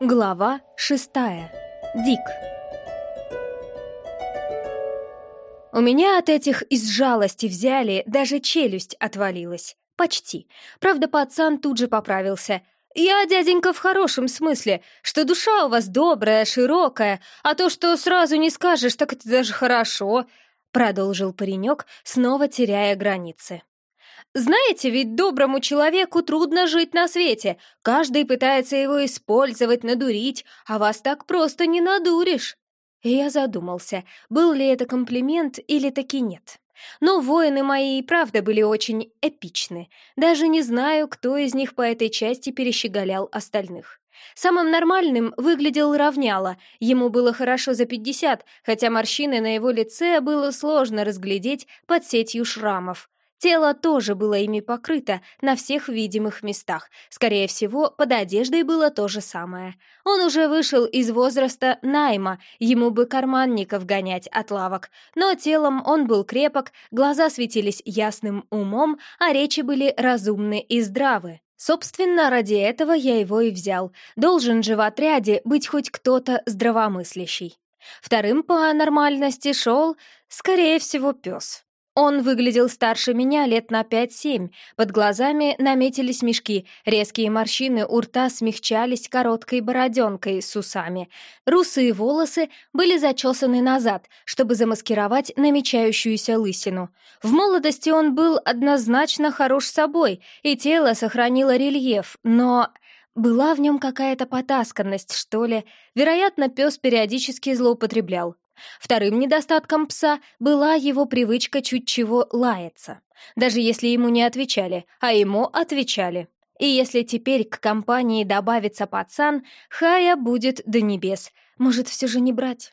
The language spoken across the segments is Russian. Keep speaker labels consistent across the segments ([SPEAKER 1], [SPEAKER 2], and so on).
[SPEAKER 1] Глава шестая. Дик. У меня от этих из жалости взяли, даже челюсть отвалилась. Почти. Правда, пацан тут же поправился. «Я, дяденька, в хорошем смысле, что душа у вас добрая, широкая, а то, что сразу не скажешь, так это даже хорошо», — продолжил паренек, снова теряя границы. Знаете, ведь доброму человеку трудно жить на свете. Каждый пытается его использовать, надурить, а вас так просто не надуришь. Я задумался, был ли это комплимент или таки нет. Но воины мои и правда были очень эпичны. Даже не знаю, кто из них по этой части перещеголял остальных. Самым нормальным выглядел равняло, ему было хорошо за пятьдесят, хотя морщины на его лице было сложно разглядеть под сетью шрамов. Тело тоже было ими покрыто на всех видимых местах. Скорее всего, под одеждой было то же самое. Он уже вышел из возраста найма, ему бы карманников гонять от лавок. Но телом он был крепок, глаза светились ясным умом, а речи были разумны и здравы. Собственно, ради этого я его и взял. Должен же в отряде быть хоть кто-то здравомыслящий. Вторым по нормальности шел, скорее всего, пес. Он выглядел старше меня лет на пять-семь, под глазами наметились мешки, резкие морщины у рта смягчались короткой бороденкой с усами. Русые волосы были зачесаны назад, чтобы замаскировать намечающуюся лысину. В молодости он был однозначно хорош собой, и тело сохранило рельеф, но... Была в нем какая-то потасканность, что ли. Вероятно, пес периодически злоупотреблял. Вторым недостатком пса была его привычка чуть чего лаяться, даже если ему не отвечали, а ему отвечали. И если теперь к компании добавится пацан, Хая будет до небес. Может, все же не брать?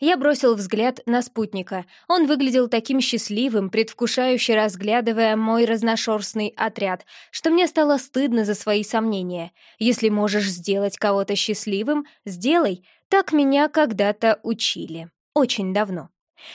[SPEAKER 1] Я бросил взгляд на спутника. Он выглядел таким счастливым, предвкушающе разглядывая мой разношерстный отряд, что мне стало стыдно за свои сомнения. Если можешь сделать кого-то счастливым, сделай. Так меня когда-то учили. Очень давно.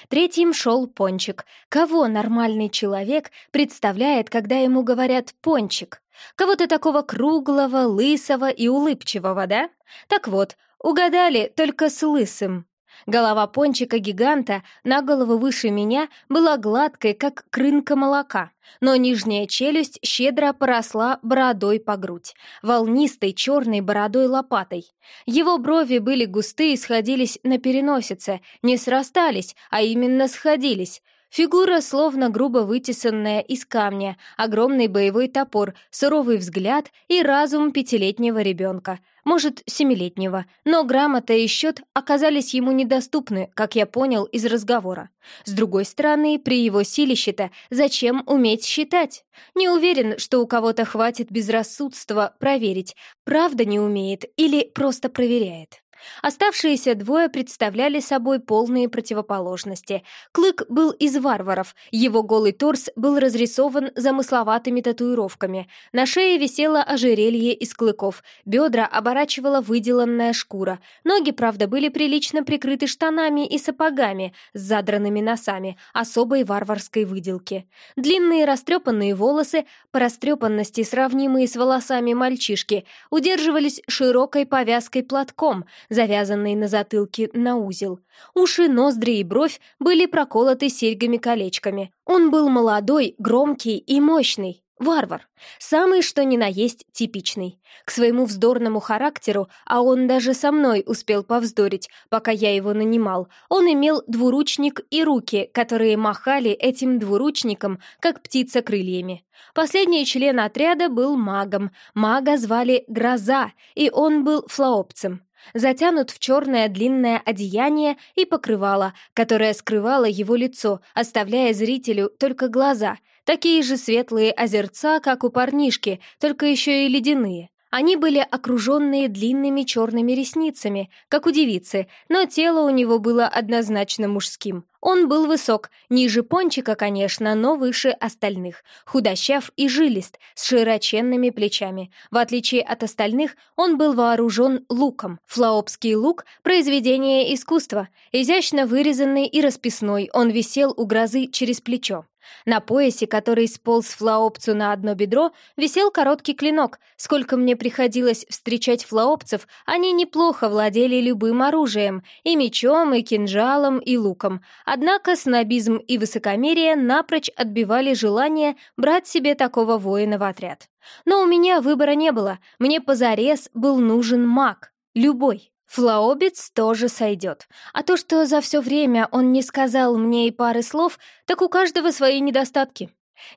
[SPEAKER 1] Третьим шел Пончик. Кого нормальный человек представляет, когда ему говорят «пончик»? Кого-то такого круглого, лысого и улыбчивого, да? Так вот, угадали только с лысым. Голова пончика-гиганта на голову выше меня была гладкой, как крынка молока, но нижняя челюсть щедро поросла бородой по грудь, волнистой черной бородой-лопатой. Его брови были густые и сходились на переносице, не срастались, а именно сходились — Фигура словно грубо вытесанная из камня, огромный боевой топор, суровый взгляд и разум пятилетнего ребенка — может, семилетнего, но грамота и счет оказались ему недоступны, как я понял из разговора. С другой стороны, при его силище-то зачем уметь считать? Не уверен, что у кого-то хватит безрассудства проверить, правда не умеет или просто проверяет. Оставшиеся двое представляли собой полные противоположности. Клык был из варваров, его голый торс был разрисован замысловатыми татуировками. На шее висело ожерелье из клыков, бедра оборачивала выделанная шкура. Ноги, правда, были прилично прикрыты штанами и сапогами с задранными носами особой варварской выделки. Длинные растрепанные волосы, по растрепанности сравнимые с волосами мальчишки, удерживались широкой повязкой платком — завязанный на затылке на узел. Уши, ноздри и бровь были проколоты серьгами-колечками. Он был молодой, громкий и мощный. Варвар. Самый что ни на есть типичный. К своему вздорному характеру, а он даже со мной успел повздорить, пока я его нанимал, он имел двуручник и руки, которые махали этим двуручником, как птица крыльями. Последний член отряда был магом. Мага звали Гроза, и он был флаопцем затянут в черное длинное одеяние и покрывало, которое скрывало его лицо, оставляя зрителю только глаза, такие же светлые озерца, как у парнишки, только еще и ледяные. Они были окруженные длинными черными ресницами, как у девицы, но тело у него было однозначно мужским. Он был высок, ниже пончика, конечно, но выше остальных, худощав и жилист, с широченными плечами. В отличие от остальных, он был вооружен луком. Флаопский лук — произведение искусства. Изящно вырезанный и расписной, он висел у грозы через плечо. На поясе, который сполз флаопцу на одно бедро, висел короткий клинок. Сколько мне приходилось встречать флаопцев, они неплохо владели любым оружием, и мечом, и кинжалом, и луком. Однако снобизм и высокомерие напрочь отбивали желание брать себе такого воина в отряд. Но у меня выбора не было, мне позарез был нужен маг, любой. Флаобец тоже сойдет. А то, что за все время он не сказал мне и пары слов, так у каждого свои недостатки.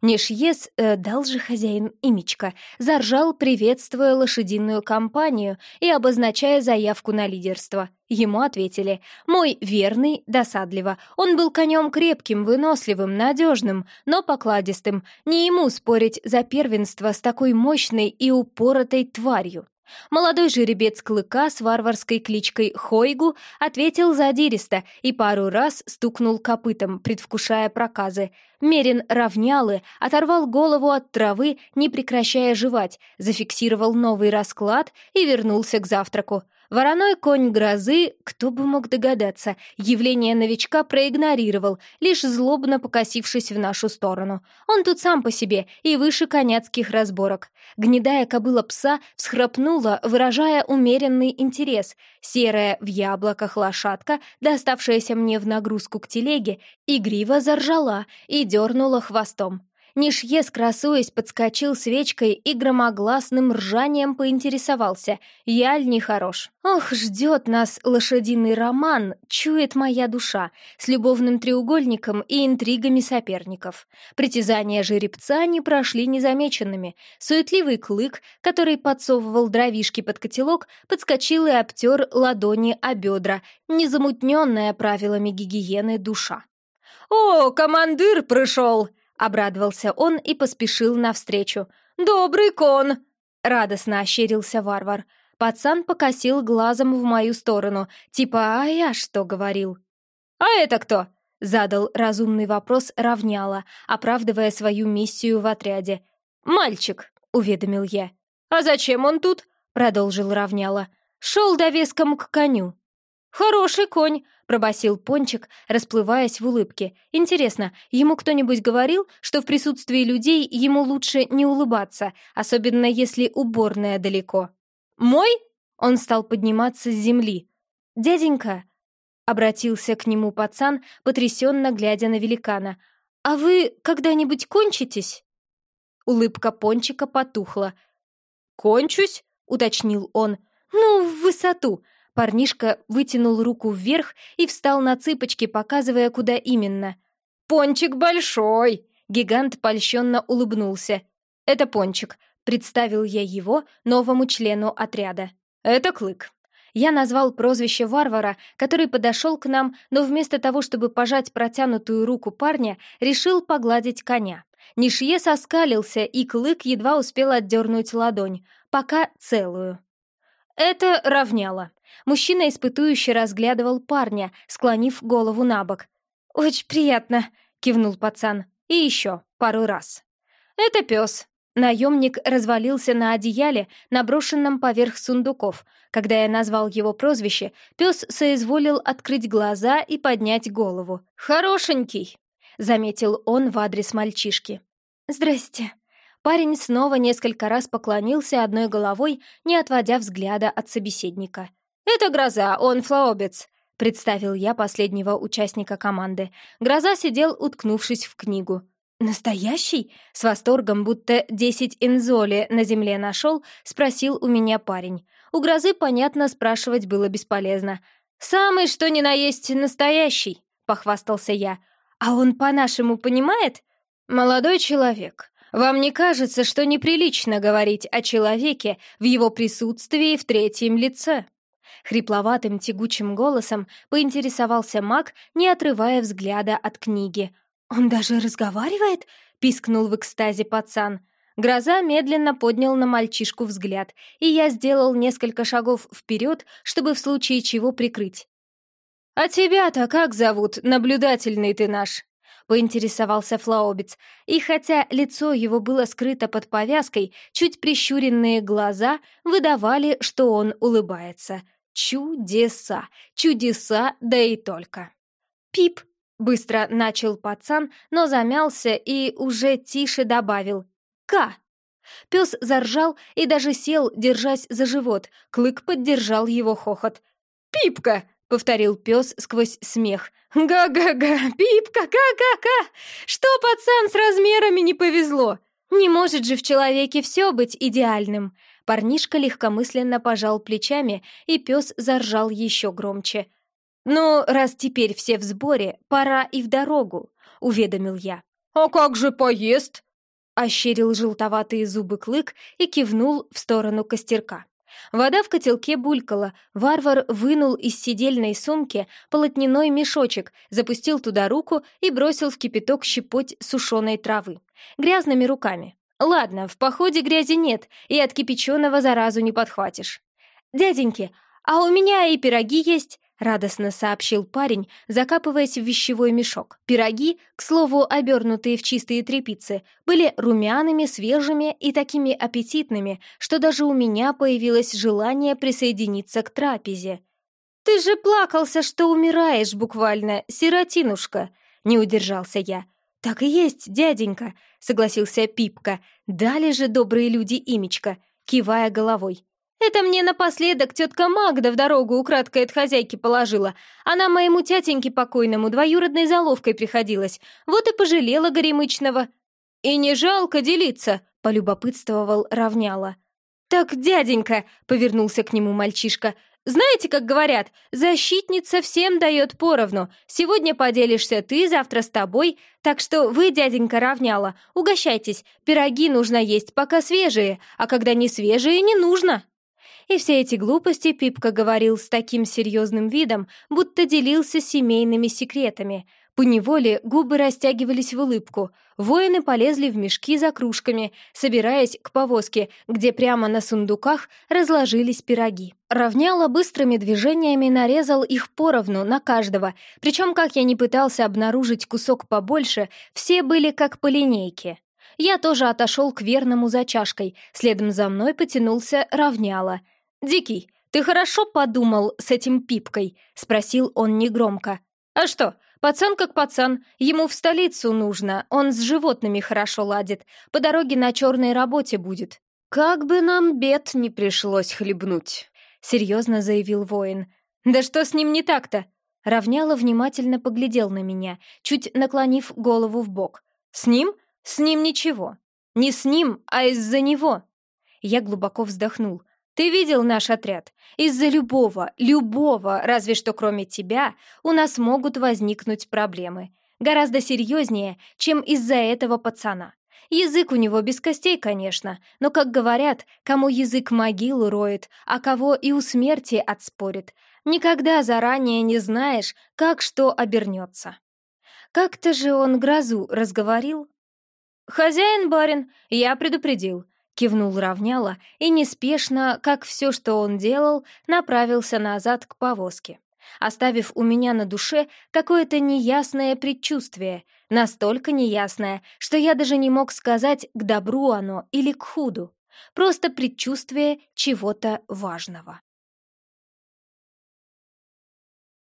[SPEAKER 1] Нишьес, э, дал же хозяин имечко, заржал, приветствуя лошадиную компанию и обозначая заявку на лидерство. Ему ответили «Мой верный, досадливо. Он был конем крепким, выносливым, надежным, но покладистым. Не ему спорить за первенство с такой мощной и упоротой тварью». Молодой жеребец Клыка с варварской кличкой Хойгу ответил задиристо и пару раз стукнул копытом, предвкушая проказы. Мерин равнялы, оторвал голову от травы, не прекращая жевать, зафиксировал новый расклад и вернулся к завтраку. Вороной конь грозы, кто бы мог догадаться, явление новичка проигнорировал, лишь злобно покосившись в нашу сторону. Он тут сам по себе и выше коняцких разборок. Гнедая кобыла пса всхрапнула, выражая умеренный интерес. Серая в яблоках лошадка, доставшаяся мне в нагрузку к телеге, игриво заржала и дернула хвостом. Нишьес, красуясь, подскочил свечкой и громогласным ржанием поинтересовался. «Яль нехорош». «Ох, ждет нас лошадиный роман, чует моя душа, с любовным треугольником и интригами соперников». Притязания жеребца не прошли незамеченными. Суетливый клык, который подсовывал дровишки под котелок, подскочил и обтер ладони о бедра, незамутненная правилами гигиены душа.
[SPEAKER 2] «О, командир пришел!» Обрадовался он и поспешил навстречу. «Добрый кон!» Радостно ощерился варвар. Пацан покосил глазом в мою сторону, типа «А я что говорил?» «А это кто?» — задал разумный вопрос равняла, оправдывая свою миссию в отряде. «Мальчик», — уведомил я. «А зачем он тут?» — продолжил равняла. «Шел довеском к коню». «Хороший конь», — пробасил Пончик, расплываясь в улыбке. «Интересно, ему кто-нибудь говорил, что в присутствии людей ему лучше не улыбаться, особенно если уборная далеко?» «Мой?» — он стал подниматься с земли. «Дяденька», — обратился к нему пацан, потрясенно глядя на великана, «а вы когда-нибудь кончитесь?» Улыбка Пончика потухла. «Кончусь?» — уточнил он. «Ну, в высоту», Парнишка вытянул руку вверх и встал на цыпочки, показывая, куда именно. «Пончик большой!» Гигант польщенно улыбнулся. «Это Пончик», — представил я его новому члену отряда. «Это Клык». Я назвал прозвище варвара, который подошел к нам, но вместо того, чтобы пожать протянутую руку парня, решил погладить коня. Нишье соскалился, и Клык едва успел отдернуть ладонь, пока целую. Это равняло. Мужчина испытующе разглядывал парня, склонив голову на бок. «Очень приятно», — кивнул пацан. «И еще пару раз». «Это пес». Наемник развалился на одеяле, наброшенном поверх сундуков. Когда я назвал его прозвище, пес соизволил открыть глаза и поднять голову. «Хорошенький», — заметил он в адрес мальчишки. «Здрасте», Парень снова несколько раз поклонился одной головой, не отводя взгляда от собеседника. «Это Гроза, он флаобец», — представил я последнего участника команды. Гроза сидел, уткнувшись в книгу. «Настоящий?» — с восторгом, будто десять инзоли на земле нашел, спросил у меня парень. У Грозы, понятно, спрашивать было бесполезно. «Самый, что ни на есть, настоящий», — похвастался я. «А он по-нашему понимает?» «Молодой человек, вам не кажется, что неприлично говорить о человеке в его присутствии в третьем лице?» Хрипловатым тягучим голосом поинтересовался маг, не отрывая взгляда от книги. «Он даже разговаривает?» — пискнул в экстазе пацан. Гроза медленно поднял на мальчишку взгляд, и я сделал несколько шагов вперед, чтобы в случае чего прикрыть. «А тебя-то как зовут, наблюдательный ты наш?» поинтересовался Флаобец, и хотя лицо его было скрыто под повязкой, чуть прищуренные глаза выдавали, что он улыбается. Чудеса! Чудеса, да и только! «Пип!»
[SPEAKER 1] Быстро начал пацан, но замялся и уже тише добавил «Ка». Пес заржал и даже сел, держась за живот. Клык поддержал его хохот. «Пипка!» — повторил пес сквозь смех. «Га-га-га! Пипка! Га-га-га! Что, пацан, с размерами не повезло?» «Не может же в человеке все быть идеальным!» Парнишка легкомысленно пожал плечами, и пес заржал еще громче. «Ну, раз теперь все в сборе, пора и в дорогу», — уведомил я.
[SPEAKER 2] «А как же поезд?»
[SPEAKER 1] — ощерил желтоватые зубы клык и кивнул в сторону костерка. Вода в котелке булькала, варвар вынул из сидельной сумки полотняной мешочек, запустил туда руку и бросил в кипяток щепоть сушеной травы. Грязными руками. Ладно, в походе грязи нет, и от кипяченого заразу не подхватишь. «Дяденьки, а у меня и пироги есть», радостно сообщил парень, закапываясь в вещевой мешок. Пироги, к слову, обернутые в чистые тряпицы, были румяными, свежими и такими аппетитными, что даже у меня появилось желание присоединиться к трапезе. «Ты же плакался, что умираешь буквально, сиротинушка!» — не удержался я. «Так и есть, дяденька», — согласился Пипка. «Дали же добрые люди имечко», кивая головой. Это мне напоследок тетка Магда в дорогу украдкой от хозяйки положила. Она моему тятеньке покойному двоюродной заловкой приходилась. Вот и пожалела горемычного. «И не жалко делиться», — полюбопытствовал равняла. «Так, дяденька», — повернулся к нему мальчишка, «знаете, как говорят, защитница всем дает поровну. Сегодня поделишься ты, завтра с тобой. Так что вы, дяденька равняла, угощайтесь. Пироги нужно есть, пока свежие, а когда не свежие, не нужно». И все эти глупости Пипка говорил с таким серьезным видом, будто делился семейными секретами. По неволе губы растягивались в улыбку. Воины полезли в мешки за кружками, собираясь к повозке, где прямо на сундуках разложились пироги. Равняла быстрыми движениями нарезал их поровну на каждого, причем, как я не пытался обнаружить кусок побольше, все были как по линейке. Я тоже отошел к верному за чашкой, следом за мной потянулся равняла — «Дикий, ты хорошо подумал с этим Пипкой?» — спросил он негромко. «А что, пацан как пацан, ему в столицу нужно, он с животными хорошо ладит, по дороге на черной работе будет». «Как бы нам бед не пришлось хлебнуть», — серьезно заявил воин. «Да что с ним не так-то?» Равняла внимательно поглядел на меня, чуть наклонив голову в бок. «С ним? С ним ничего. Не с ним, а из-за него». Я глубоко вздохнул. Ты видел наш отряд? Из-за любого, любого, разве что кроме тебя, у нас могут возникнуть проблемы. Гораздо серьезнее, чем из-за этого пацана. Язык у него без костей, конечно, но, как говорят, кому язык могилу роет, а кого и у смерти отспорит. Никогда заранее не знаешь, как что обернется. Как-то же он грозу разговорил. «Хозяин-барин, я предупредил. Кивнул равняла и неспешно, как все, что он делал, направился назад к повозке, оставив у меня на душе какое-то неясное предчувствие, настолько неясное, что я даже не мог сказать, к добру оно или к худу, просто предчувствие чего-то важного.